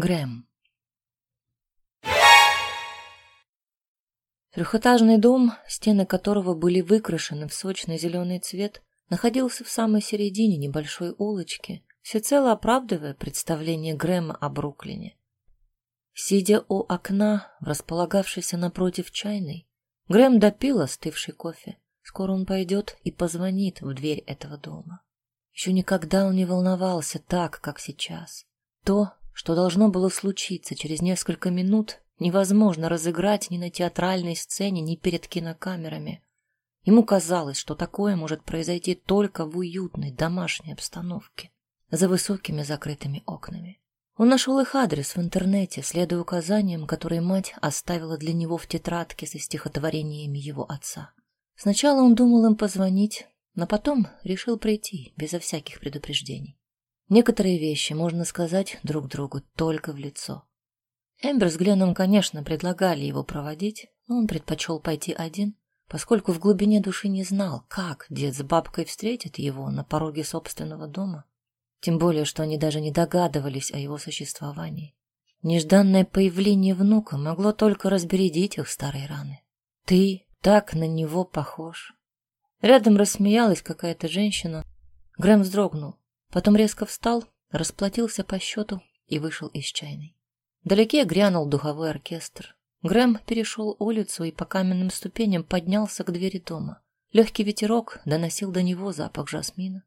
Грэм. Трехэтажный дом, стены которого были выкрашены в сочный зеленый цвет, находился в самой середине небольшой улочки, всецело оправдывая представление Грэма о Бруклине. Сидя у окна, располагавшейся напротив чайной, Грэм допил остывший кофе. Скоро он пойдет и позвонит в дверь этого дома. Еще никогда он не волновался так, как сейчас. То, что должно было случиться через несколько минут, невозможно разыграть ни на театральной сцене, ни перед кинокамерами. Ему казалось, что такое может произойти только в уютной домашней обстановке, за высокими закрытыми окнами. Он нашел их адрес в интернете, следуя указаниям, которые мать оставила для него в тетрадке со стихотворениями его отца. Сначала он думал им позвонить, но потом решил прийти безо всяких предупреждений. Некоторые вещи можно сказать друг другу только в лицо. Эмбер с Гленном, конечно, предлагали его проводить, но он предпочел пойти один, поскольку в глубине души не знал, как дед с бабкой встретит его на пороге собственного дома. Тем более, что они даже не догадывались о его существовании. Нежданное появление внука могло только разбередить их старые раны. «Ты так на него похож». Рядом рассмеялась какая-то женщина. Грэм вздрогнул. Потом резко встал, расплатился по счету и вышел из чайной. Вдалеке грянул духовой оркестр. Грэм перешел улицу и по каменным ступеням поднялся к двери дома. Легкий ветерок доносил до него запах жасмина.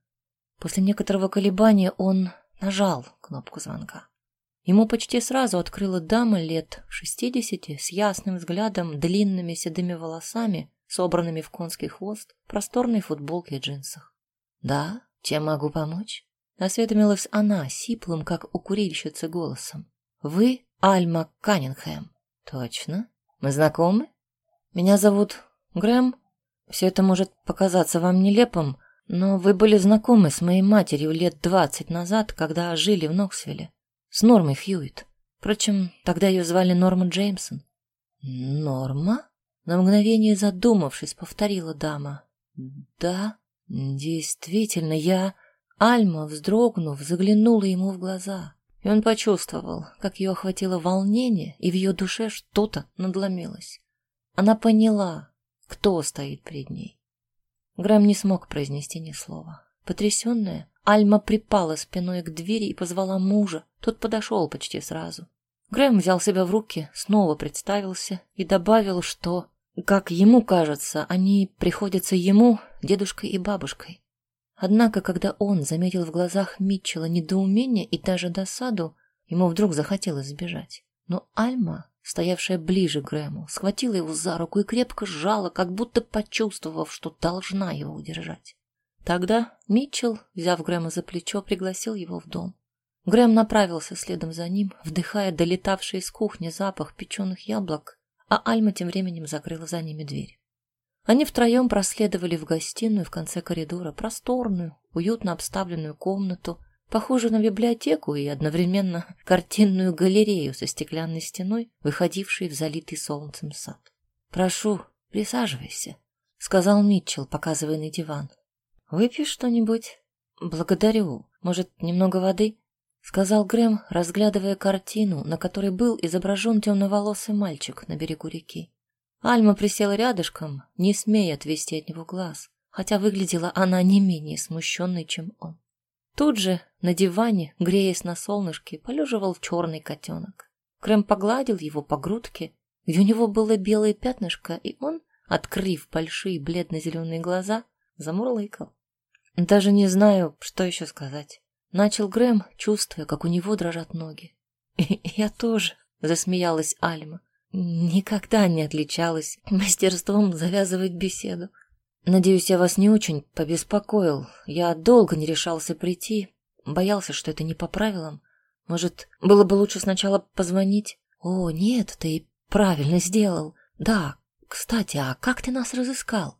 После некоторого колебания он нажал кнопку звонка. Ему почти сразу открыла дама лет шестидесяти с ясным взглядом, длинными седыми волосами, собранными в конский хвост, просторной футболке и джинсах. «Да, чем могу помочь?» Осведомилась она, сиплым, как у курильщицы, голосом. «Вы Альма Каннингхэм?» «Точно. Мы знакомы?» «Меня зовут Грэм. Все это может показаться вам нелепым, но вы были знакомы с моей матерью лет двадцать назад, когда жили в Ноксвилле. С Нормой Хьюитт. Впрочем, тогда ее звали Норма Джеймсон». «Норма?» На мгновение задумавшись, повторила дама. «Да, действительно, я...» Альма, вздрогнув, заглянула ему в глаза, и он почувствовал, как ее охватило волнение, и в ее душе что-то надломилось. Она поняла, кто стоит перед ней. Грэм не смог произнести ни слова. Потрясенная, Альма припала спиной к двери и позвала мужа. Тот подошел почти сразу. Грэм взял себя в руки, снова представился и добавил, что, как ему кажется, они приходятся ему, дедушкой и бабушкой. Однако, когда он заметил в глазах Митчелла недоумение и даже досаду, ему вдруг захотелось сбежать. Но Альма, стоявшая ближе к Грэму, схватила его за руку и крепко сжала, как будто почувствовав, что должна его удержать. Тогда Митчелл, взяв Грэма за плечо, пригласил его в дом. Грэм направился следом за ним, вдыхая долетавший из кухни запах печеных яблок, а Альма тем временем закрыла за ними дверь. Они втроем проследовали в гостиную в конце коридора, просторную, уютно обставленную комнату, похожую на библиотеку и одновременно картинную галерею со стеклянной стеной, выходившей в залитый солнцем сад. «Прошу, присаживайся», — сказал Митчелл, показывая на диван. «Выпьешь что-нибудь?» «Благодарю. Может, немного воды?» — сказал Грэм, разглядывая картину, на которой был изображен темноволосый мальчик на берегу реки. Альма присела рядышком, не смея отвести от него глаз, хотя выглядела она не менее смущенной, чем он. Тут же на диване, греясь на солнышке, полеживал черный котенок. Крем погладил его по грудке, где у него было белое пятнышко, и он, открыв большие бледно-зеленые глаза, замурлыкал. Даже не знаю, что еще сказать. Начал Грэм, чувствуя, как у него дрожат ноги. «Я тоже», — засмеялась Альма никогда не отличалась мастерством завязывать беседу. Надеюсь, я вас не очень побеспокоил. Я долго не решался прийти, боялся, что это не по правилам. Может, было бы лучше сначала позвонить? О, нет, ты правильно сделал. Да, кстати, а как ты нас разыскал?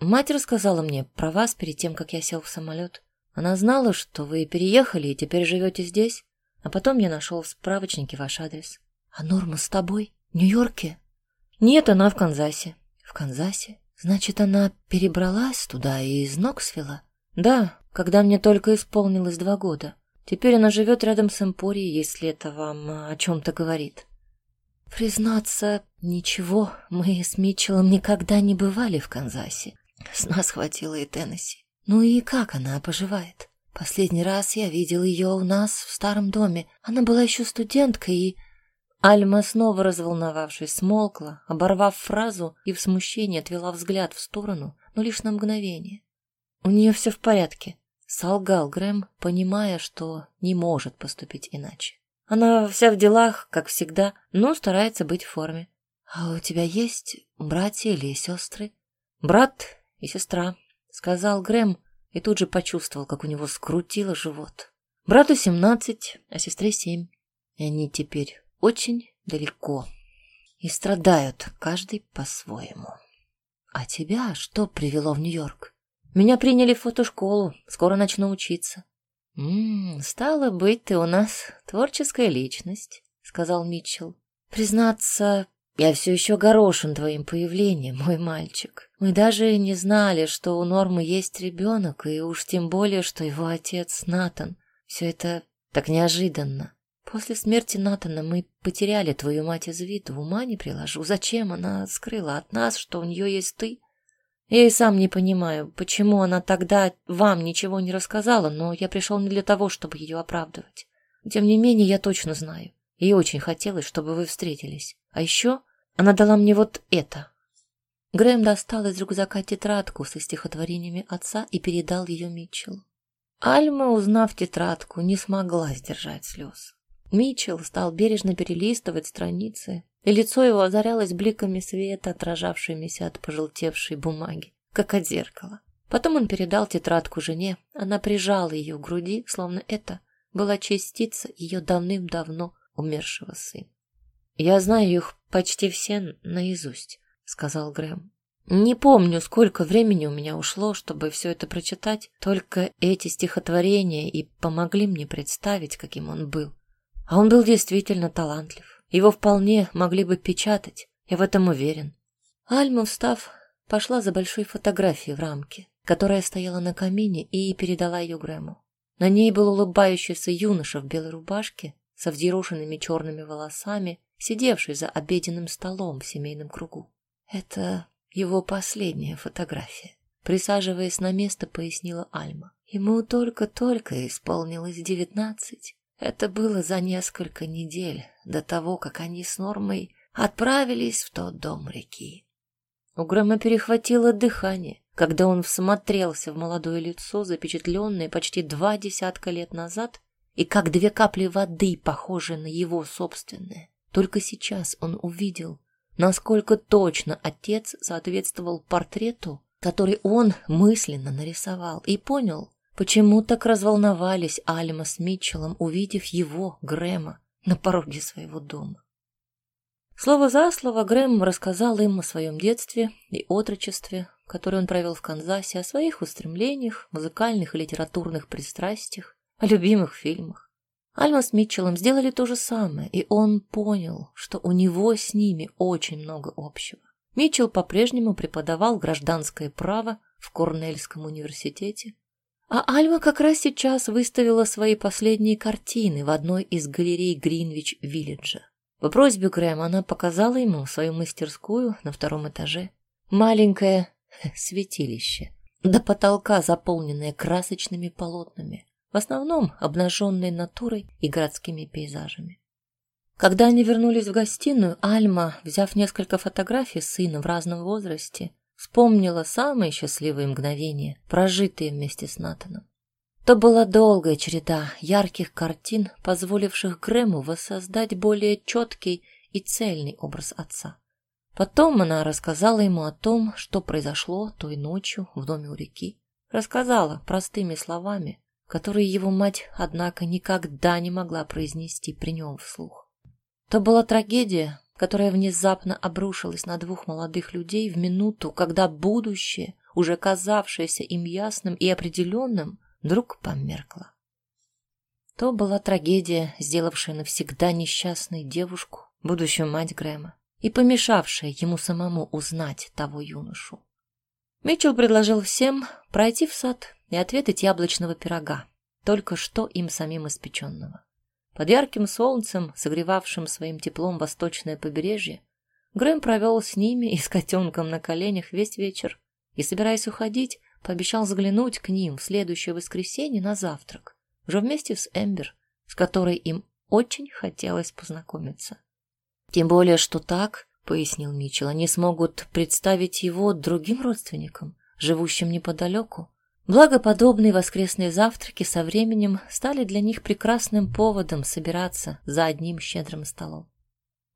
Мать рассказала мне про вас перед тем, как я сел в самолет. Она знала, что вы переехали и теперь живете здесь, а потом я нашел в справочнике ваш адрес. А Норма с тобой? Нью-Йорке? Нет, она в Канзасе. В Канзасе? Значит, она перебралась туда из Ноксвилла? Да, когда мне только исполнилось два года. Теперь она живет рядом с Эмпорией, если это вам о чем-то говорит. Признаться, ничего, мы с Митчеллом никогда не бывали в Канзасе. С нас хватило и Теннесси. Ну и как она поживает? Последний раз я видел ее у нас в старом доме. Она была еще студенткой и... Альма, снова разволновавшись, смолкла, оборвав фразу и в смущении отвела взгляд в сторону, но лишь на мгновение. У нее все в порядке. Солгал Грэм, понимая, что не может поступить иначе. Она вся в делах, как всегда, но старается быть в форме. «А у тебя есть братья или сестры?» «Брат и сестра», — сказал Грэм, и тут же почувствовал, как у него скрутило живот. «Брату семнадцать, а сестре семь. И они теперь очень далеко и страдают каждый по-своему. А тебя что привело в Нью-Йорк?» Меня приняли в фотошколу, скоро начну учиться. «М -м, стало быть, ты у нас творческая личность», — сказал Митчелл. «Признаться, я все еще горошен твоим появлением, мой мальчик. Мы даже не знали, что у Нормы есть ребенок, и уж тем более, что его отец Натан. Все это так неожиданно. После смерти Натана мы потеряли твою мать из виду, ума не приложу. Зачем она скрыла от нас, что у нее есть ты?» Я и сам не понимаю, почему она тогда вам ничего не рассказала, но я пришел не для того, чтобы ее оправдывать. Тем не менее, я точно знаю. Ей очень хотелось, чтобы вы встретились. А еще она дала мне вот это. Грэм достал из рюкзака тетрадку со стихотворениями отца и передал ее Митчеллу. Альма, узнав тетрадку, не смогла сдержать слез. Митчелл стал бережно перелистывать страницы, и лицо его озарялось бликами света, отражавшимися от пожелтевшей бумаги, как от зеркала. Потом он передал тетрадку жене, она прижала ее к груди, словно это была частица ее давным-давно умершего сына. «Я знаю их почти все наизусть», — сказал Грэм. «Не помню, сколько времени у меня ушло, чтобы все это прочитать, только эти стихотворения и помогли мне представить, каким он был. А он был действительно талантлив. Его вполне могли бы печатать, я в этом уверен. Альма, встав, пошла за большой фотографией в рамке, которая стояла на камине, и передала ее Грэму. На ней был улыбающийся юноша в белой рубашке со взъерошенными черными волосами, сидевший за обеденным столом в семейном кругу. Это его последняя фотография. Присаживаясь на место, пояснила Альма. Ему только-только исполнилось девятнадцать. Это было за несколько недель до того, как они с Нормой отправились в тот дом реки. У Грэма перехватило дыхание, когда он всмотрелся в молодое лицо, запечатленное почти два десятка лет назад, и как две капли воды, похожие на его собственное. Только сейчас он увидел, насколько точно отец соответствовал портрету, который он мысленно нарисовал, и понял, Почему так разволновались Альма с Митчеллом, увидев его, Грэма, на пороге своего дома? Слово за слово Грэм рассказал им о своем детстве и отрочестве, которое он провел в Канзасе, о своих устремлениях, музыкальных и литературных пристрастиях, о любимых фильмах. Альма с Митчеллом сделали то же самое, и он понял, что у него с ними очень много общего. Митчелл по-прежнему преподавал гражданское право в Корнельском университете, а Альма как раз сейчас выставила свои последние картины в одной из галерей Гринвич-Виллиджа. По просьбе Грэма она показала ему свою мастерскую на втором этаже. Маленькое святилище, до потолка заполненное красочными полотнами, в основном обнаженной натурой и городскими пейзажами. Когда они вернулись в гостиную, Альма, взяв несколько фотографий сына в разном возрасте, Вспомнила самые счастливые мгновения, прожитые вместе с Натаном. То была долгая череда ярких картин, позволивших Грэму воссоздать более четкий и цельный образ отца. Потом она рассказала ему о том, что произошло той ночью в доме у реки. Рассказала простыми словами, которые его мать, однако, никогда не могла произнести при нем вслух. То была трагедия, которая внезапно обрушилась на двух молодых людей в минуту, когда будущее, уже казавшееся им ясным и определенным, вдруг померкло. То была трагедия, сделавшая навсегда несчастной девушку, будущую мать Грэма, и помешавшая ему самому узнать того юношу. Митчелл предложил всем пройти в сад и ответить яблочного пирога. только что им самим испеченного. Под ярким солнцем, согревавшим своим теплом восточное побережье, Грэм провел с ними и с котенком на коленях весь вечер и, собираясь уходить, пообещал заглянуть к ним в следующее воскресенье на завтрак, уже вместе с Эмбер, с которой им очень хотелось познакомиться. Тем более, что так, — пояснил Митчелл, — они смогут представить его другим родственникам, живущим неподалеку, Благо, подобные воскресные завтраки со временем стали для них прекрасным поводом собираться за одним щедрым столом.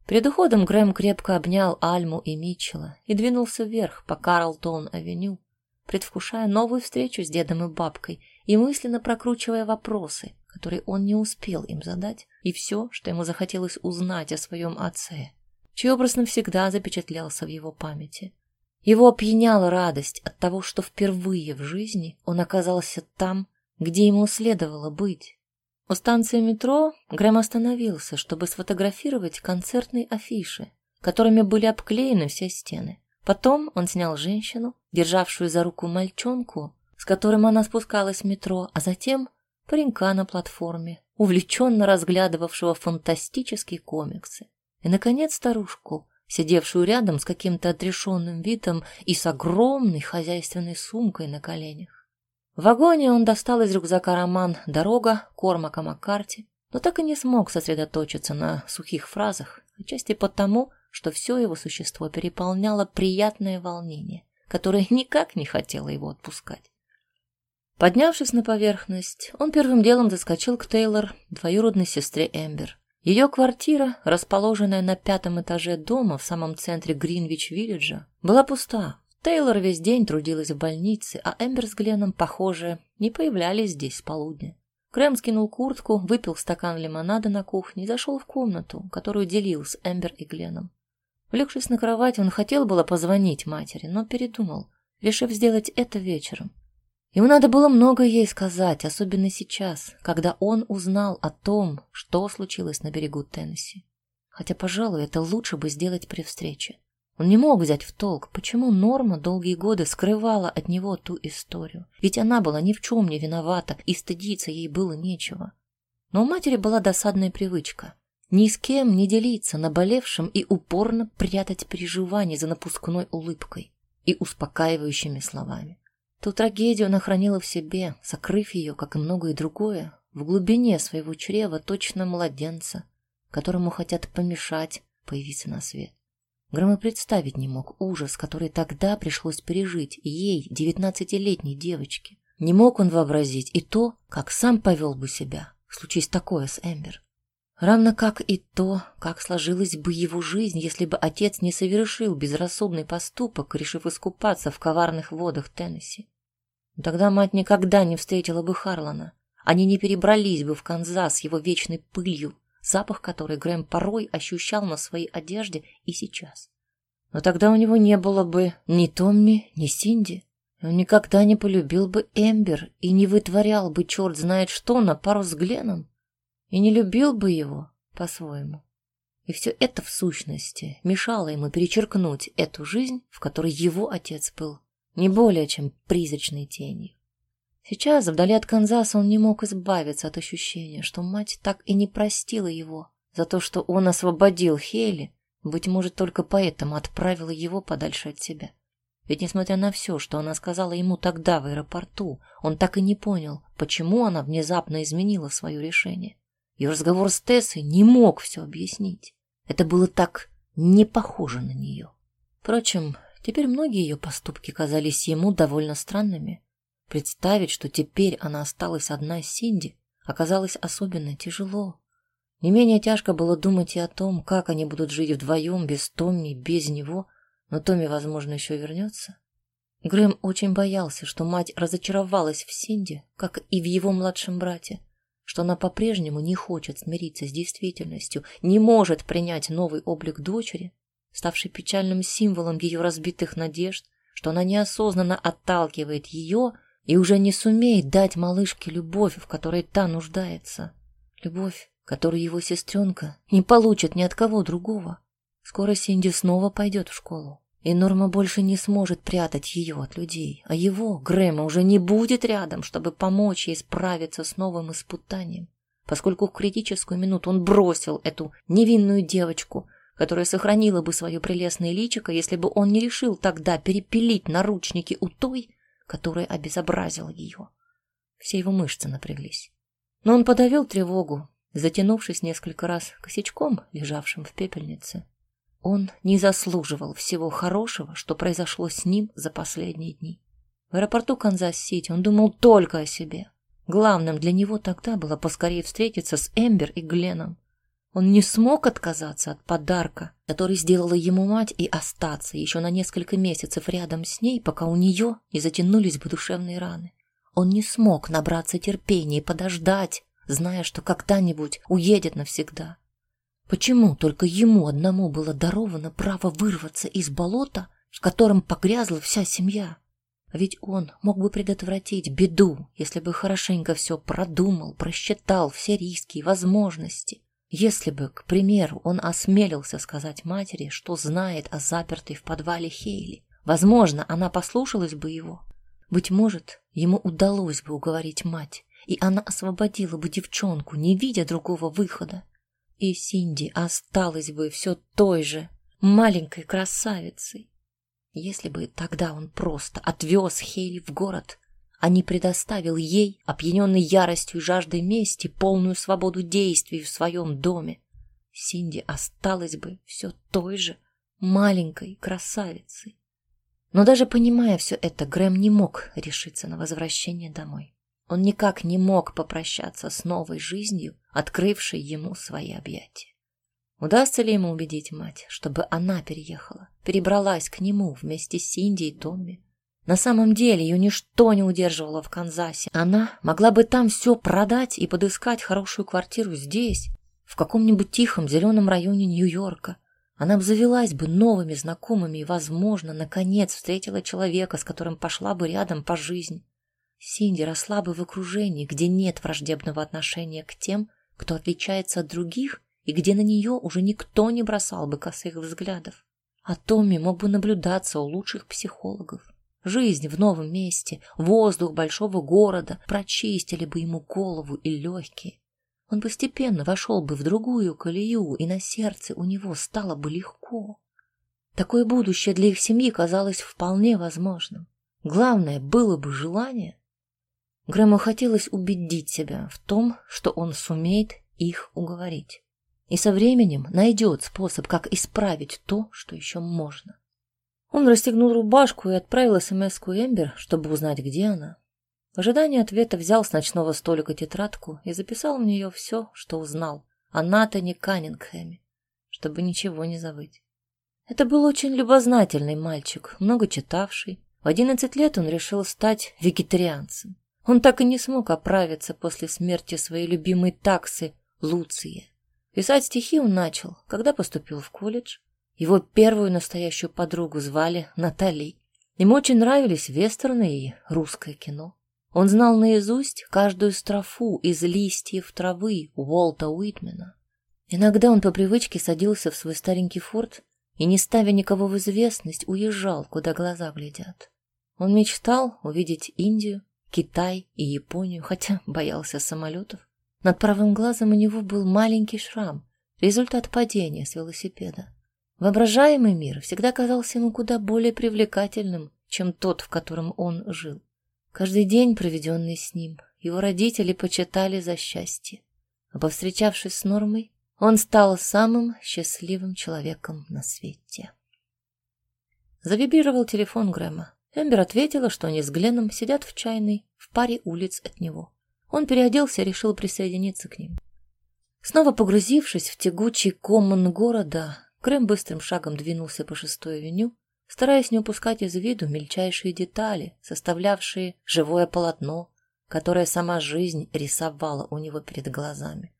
Перед уходом Грэм крепко обнял Альму и Митчелла и двинулся вверх по Карлтон-авеню, предвкушая новую встречу с дедом и бабкой и мысленно прокручивая вопросы, которые он не успел им задать, и все, что ему захотелось узнать о своем отце, чей образ навсегда запечатлялся в его памяти. Его опьяняла радость от того, что впервые в жизни он оказался там, где ему следовало быть. У станции метро Грэм остановился, чтобы сфотографировать концертные афиши, которыми были обклеены все стены. Потом он снял женщину, державшую за руку мальчонку, с которым она спускалась в метро, а затем паренька на платформе, увлеченно разглядывавшего фантастические комиксы. И, наконец, старушку, сидевшую рядом с каким-то отрешенным видом и с огромной хозяйственной сумкой на коленях. В вагоне он достал из рюкзака роман «Дорога» Кормака Маккарти, но так и не смог сосредоточиться на сухих фразах, отчасти потому, что все его существо переполняло приятное волнение, которое никак не хотело его отпускать. Поднявшись на поверхность, он первым делом заскочил к Тейлор, двоюродной сестре Эмбер. Ее квартира, расположенная на пятом этаже дома в самом центре Гринвич-Виллиджа, была пуста. Тейлор весь день трудилась в больнице, а Эмбер с Гленом, похоже, не появлялись здесь с полудня. Крэм скинул куртку, выпил стакан лимонада на кухне и зашел в комнату, которую делил с Эмбер и Гленом. Влегшись на кровать, он хотел было позвонить матери, но передумал, решив сделать это вечером. Ему надо было много ей сказать, особенно сейчас, когда он узнал о том, что случилось на берегу Теннесси. Хотя, пожалуй, это лучше бы сделать при встрече. Он не мог взять в толк, почему Норма долгие годы скрывала от него ту историю. Ведь она была ни в чем не виновата, и стыдиться ей было нечего. Но у матери была досадная привычка. Ни с кем не делиться наболевшим и упорно прятать переживания за напускной улыбкой и успокаивающими словами. Ту трагедию она хранила в себе, сокрыв ее, как и многое другое, в глубине своего чрева точно младенца, которому хотят помешать появиться на свет. Грэм и представить не мог ужас, который тогда пришлось пережить ей, девятнадцатилетней девочке. Не мог он вообразить и то, как сам повел бы себя, случись такое с Эмбер. Равно как и то, как сложилась бы его жизнь, если бы отец не совершил безрассудный поступок, решив искупаться в коварных водах Теннесси. Тогда мать никогда не встретила бы Харлана. Они не перебрались бы в Канзас его вечной пылью, запах которой Грэм порой ощущал на своей одежде и сейчас. Но тогда у него не было бы ни Томми, ни Синди. Он никогда не полюбил бы Эмбер и не вытворял бы черт знает что на пару с Гленом и не любил бы его по-своему. И все это в сущности мешало ему перечеркнуть эту жизнь, в которой его отец был не более чем призрачной тенью. Сейчас, вдали от Канзаса, он не мог избавиться от ощущения, что мать так и не простила его за то, что он освободил Хейли, быть может, только поэтому отправила его подальше от себя. Ведь, несмотря на все, что она сказала ему тогда в аэропорту, он так и не понял, почему она внезапно изменила свое решение. Ее разговор с Тессой не мог все объяснить. Это было так не похоже на нее. Впрочем, теперь многие ее поступки казались ему довольно странными. Представить, что теперь она осталась одна с Синди, оказалось особенно тяжело. Не менее тяжко было думать и о том, как они будут жить вдвоем, без Томми, без него, но Томми, возможно, еще вернется. Грэм очень боялся, что мать разочаровалась в Синди, как и в его младшем брате, что она по-прежнему не хочет смириться с действительностью, не может принять новый облик дочери, ставший печальным символом ее разбитых надежд, что она неосознанно отталкивает ее и уже не сумеет дать малышке любовь, в которой та нуждается. Любовь, которую его сестренка не получит ни от кого другого. Скоро Синди снова пойдет в школу, И Норма больше не сможет прятать ее от людей, а его, Грэма, уже не будет рядом, чтобы помочь ей справиться с новым испытанием, поскольку в критическую минуту он бросил эту невинную девочку, которая сохранила бы свое прелестное личико, если бы он не решил тогда перепилить наручники у той, которая обезобразила ее. Все его мышцы напряглись. Но он подавил тревогу, затянувшись несколько раз косячком, лежавшим в пепельнице. Он не заслуживал всего хорошего, что произошло с ним за последние дни. В аэропорту Канзас-Сити он думал только о себе. Главным для него тогда было поскорее встретиться с Эмбер и Гленом. Он не смог отказаться от подарка, который сделала ему мать, и остаться еще на несколько месяцев рядом с ней, пока у нее не затянулись бы душевные раны. Он не смог набраться терпения и подождать, зная, что когда-нибудь уедет навсегда. Почему только ему одному было даровано право вырваться из болота, в котором погрязла вся семья? А ведь он мог бы предотвратить беду, если бы хорошенько все продумал, просчитал все риски и возможности. Если бы, к примеру, он осмелился сказать матери, что знает о запертой в подвале Хейли, возможно, она послушалась бы его. Быть может, ему удалось бы уговорить мать, и она освободила бы девчонку, не видя другого выхода. И Синди осталась бы все той же маленькой красавицей. Если бы тогда он просто отвез Хейли в город, а не предоставил ей, опьяненной яростью и жаждой мести, полную свободу действий в своем доме, Синди осталась бы все той же маленькой красавицей. Но даже понимая все это, Грэм не мог решиться на возвращение домой. Он никак не мог попрощаться с новой жизнью, открывшей ему свои объятия. Удастся ли ему убедить мать, чтобы она переехала, перебралась к нему вместе с Синди и Томми, на самом деле ее ничто не удерживало в Канзасе. Она могла бы там все продать и подыскать хорошую квартиру здесь, в каком-нибудь тихом зеленом районе Нью-Йорка. Она обзавелась бы новыми знакомыми и, возможно, наконец встретила человека, с которым пошла бы рядом по жизни. Синди росла бы в окружении, где нет враждебного отношения к тем, кто отличается от других, и где на нее уже никто не бросал бы косых взглядов. А Томми мог бы наблюдаться у лучших психологов. Жизнь в новом месте, воздух большого города прочистили бы ему голову и легкие. Он постепенно вошел бы в другую колею, и на сердце у него стало бы легко. Такое будущее для их семьи казалось вполне возможным. Главное было бы желание. Грэму хотелось убедить себя в том, что он сумеет их уговорить. И со временем найдет способ, как исправить то, что еще можно. Он расстегнул рубашку и отправил смс-ку Эмбер, чтобы узнать, где она. В ожидании ответа взял с ночного столика тетрадку и записал в нее все, что узнал о Натане Каннингхэме, чтобы ничего не забыть. Это был очень любознательный мальчик, много читавший. В одиннадцать лет он решил стать вегетарианцем. Он так и не смог оправиться после смерти своей любимой таксы Луции. Писать стихи он начал, когда поступил в колледж. Его первую настоящую подругу звали Натали. Ему очень нравились вестерны и русское кино. Он знал наизусть каждую строфу из листьев травы Уолта Уитмена. Иногда он по привычке садился в свой старенький форт и, не ставя никого в известность, уезжал, куда глаза глядят. Он мечтал увидеть Индию, Китай и Японию, хотя боялся самолетов. Над правым глазом у него был маленький шрам, результат падения с велосипеда. Воображаемый мир всегда казался ему куда более привлекательным, чем тот, в котором он жил. Каждый день, проведенный с ним, его родители почитали за счастье. А повстречавшись с Нормой, он стал самым счастливым человеком на свете. Завибрировал телефон Грэма. Эмбер ответила, что они с Гленном сидят в чайной в паре улиц от него. Он переоделся и решил присоединиться к ним. Снова погрузившись в тягучий коммун города, Крем быстрым шагом двинулся по шестой авеню, стараясь не упускать из виду мельчайшие детали, составлявшие живое полотно, которое сама жизнь рисовала у него перед глазами.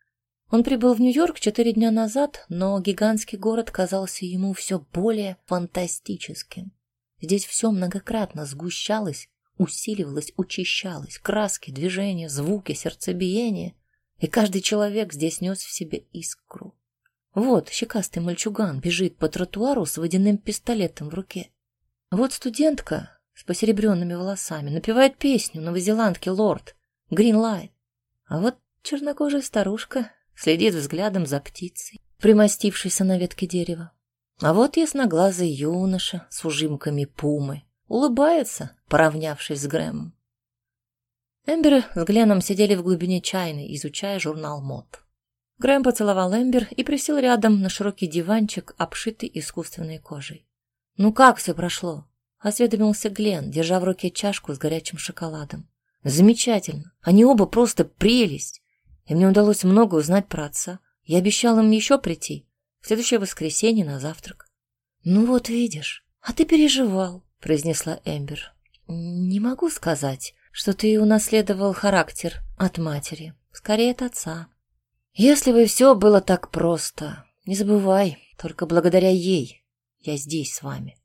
Он прибыл в Нью-Йорк четыре дня назад, но гигантский город казался ему все более фантастическим. Здесь все многократно сгущалось, усиливалось, учащалось, краски, движения, звуки, сердцебиение, и каждый человек здесь нес в себе искру. Вот щекастый мальчуган бежит по тротуару с водяным пистолетом в руке. Вот студентка с посеребренными волосами напевает песню новозеландки «Лорд» «Гринлайт». А вот чернокожая старушка следит взглядом за птицей, примостившейся на ветке дерева. А вот ясноглазый юноша с ужимками пумы улыбается, поравнявшись с Грэмом. Эмберы с Гленом сидели в глубине чайной, изучая журнал мод. Грэм поцеловал Эмбер и присел рядом на широкий диванчик, обшитый искусственной кожей. «Ну как все прошло?» — осведомился Глен, держа в руке чашку с горячим шоколадом. «Замечательно. Они оба просто прелесть. И мне удалось много узнать про отца. Я обещал им еще прийти. Следующее воскресенье на завтрак». «Ну вот видишь, а ты переживал», — произнесла Эмбер. «Не могу сказать что ты унаследовал характер от матери, скорее от отца. Если бы все было так просто, не забывай, только благодаря ей я здесь с вами.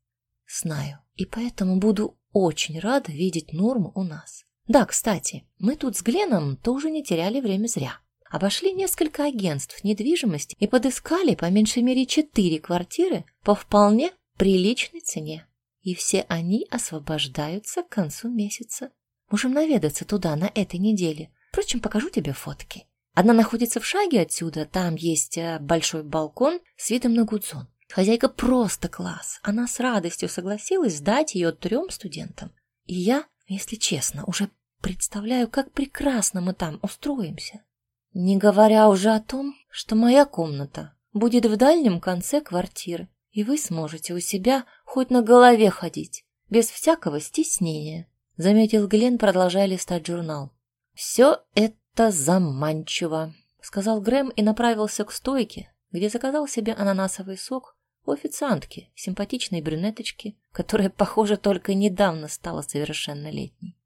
Знаю, и поэтому буду очень рада видеть Норму у нас. Да, кстати, мы тут с Гленом тоже не теряли время зря. Обошли несколько агентств недвижимости и подыскали по меньшей мере четыре квартиры по вполне приличной цене. И все они освобождаются к концу месяца. Можем наведаться туда на этой неделе. Впрочем, покажу тебе фотки. Одна находится в шаге отсюда, там есть э, большой балкон с видом на Гудзон. Хозяйка просто класс. Она с радостью согласилась сдать ее трем студентам. И я, если честно, уже представляю, как прекрасно мы там устроимся. Не говоря уже о том, что моя комната будет в дальнем конце квартиры, и вы сможете у себя хоть на голове ходить, без всякого стеснения заметил Глен, продолжая листать журнал. «Все это заманчиво», — сказал Грэм и направился к стойке, где заказал себе ананасовый сок у официантки, симпатичной брюнеточки, которая, похоже, только недавно стала совершеннолетней.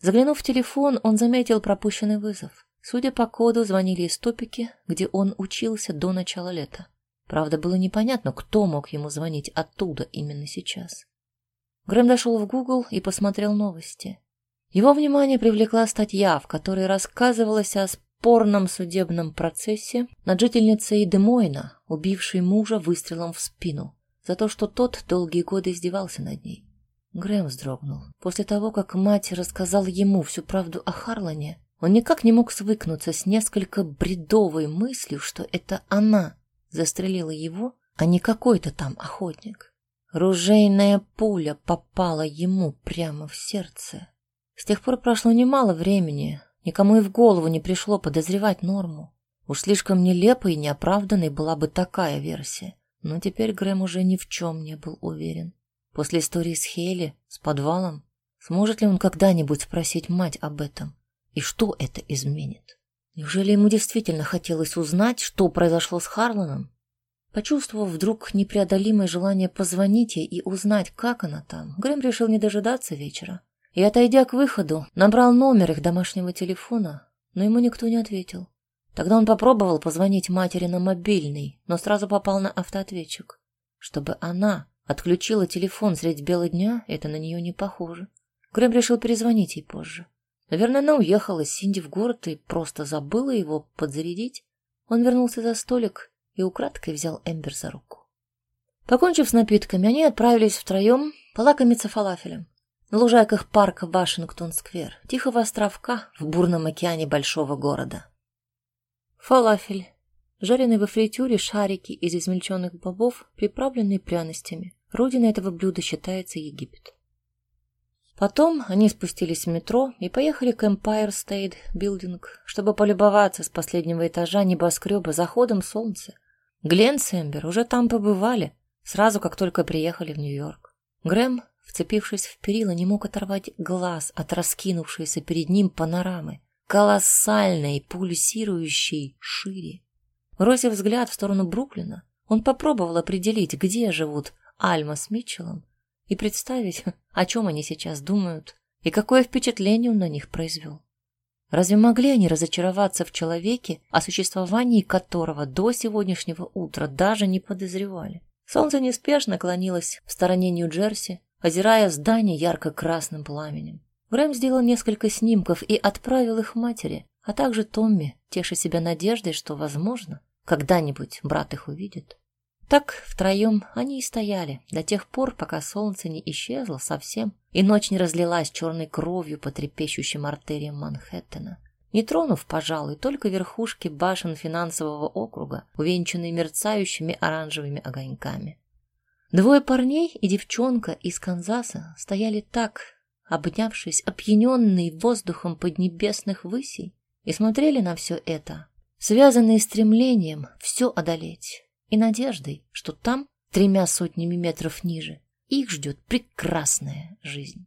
Заглянув в телефон, он заметил пропущенный вызов. Судя по коду, звонили из топики, где он учился до начала лета. Правда, было непонятно, кто мог ему звонить оттуда именно сейчас. Грэм дошел в Google и посмотрел новости. Его внимание привлекла статья, в которой рассказывалось о спорном судебном процессе над жительницей Демойна, убившей мужа выстрелом в спину, за то, что тот долгие годы издевался над ней. Грэм вздрогнул. После того, как мать рассказала ему всю правду о Харлане, он никак не мог свыкнуться с несколько бредовой мыслью, что это она застрелила его, а не какой-то там охотник. Ружейная пуля попала ему прямо в сердце. С тех пор прошло немало времени, никому и в голову не пришло подозревать норму. Уж слишком нелепой и неоправданной была бы такая версия. Но теперь Грэм уже ни в чем не был уверен. После истории с Хейли, с подвалом, сможет ли он когда-нибудь спросить мать об этом? И что это изменит? Неужели ему действительно хотелось узнать, что произошло с Харланом? Почувствовав вдруг непреодолимое желание позвонить ей и узнать, как она там, Грэм решил не дожидаться вечера. И, отойдя к выходу, набрал номер их домашнего телефона, но ему никто не ответил. Тогда он попробовал позвонить матери на мобильный, но сразу попал на автоответчик. Чтобы она отключила телефон средь бела дня, это на нее не похоже. Грэм решил перезвонить ей позже. Наверное, она уехала с Синди в город и просто забыла его подзарядить. Он вернулся за столик и украдкой взял Эмбер за руку. Покончив с напитками, они отправились втроем полакомиться фалафелем. На лужайках парка Вашингтон-сквер, тихого островка в бурном океане большого города. Фалафель. Жареные во фритюре шарики из измельченных бобов, приправленные пряностями. Родина этого блюда считается Египет. Потом они спустились в метро и поехали к Empire State Building, чтобы полюбоваться с последнего этажа небоскреба заходом солнца Глен с Эмбер уже там побывали, сразу как только приехали в Нью-Йорк. Грэм, вцепившись в перила, не мог оторвать глаз от раскинувшейся перед ним панорамы, колоссальной, пульсирующей шире. Бросив взгляд в сторону Бруклина, он попробовал определить, где живут Альма с Митчеллом, и представить, о чем они сейчас думают, и какое впечатление он на них произвел. Разве могли они разочароваться в человеке, о существовании которого до сегодняшнего утра даже не подозревали? Солнце неспешно клонилось в стороне Нью-Джерси, озирая здание ярко-красным пламенем. Грэм сделал несколько снимков и отправил их матери, а также Томми, теша себя надеждой, что, возможно, когда-нибудь брат их увидит. Так втроем они и стояли до тех пор, пока солнце не исчезло совсем и ночь не разлилась черной кровью по трепещущим артериям Манхэттена. Не тронув, пожалуй, только верхушки башен финансового округа, увенчанные мерцающими оранжевыми огоньками. Двое парней и девчонка из Канзаса стояли так, обнявшись, опьяненные воздухом поднебесных высей, и смотрели на все это, связанные стремлением все одолеть и надеждой, что там, тремя сотнями метров ниже, их ждет прекрасная жизнь.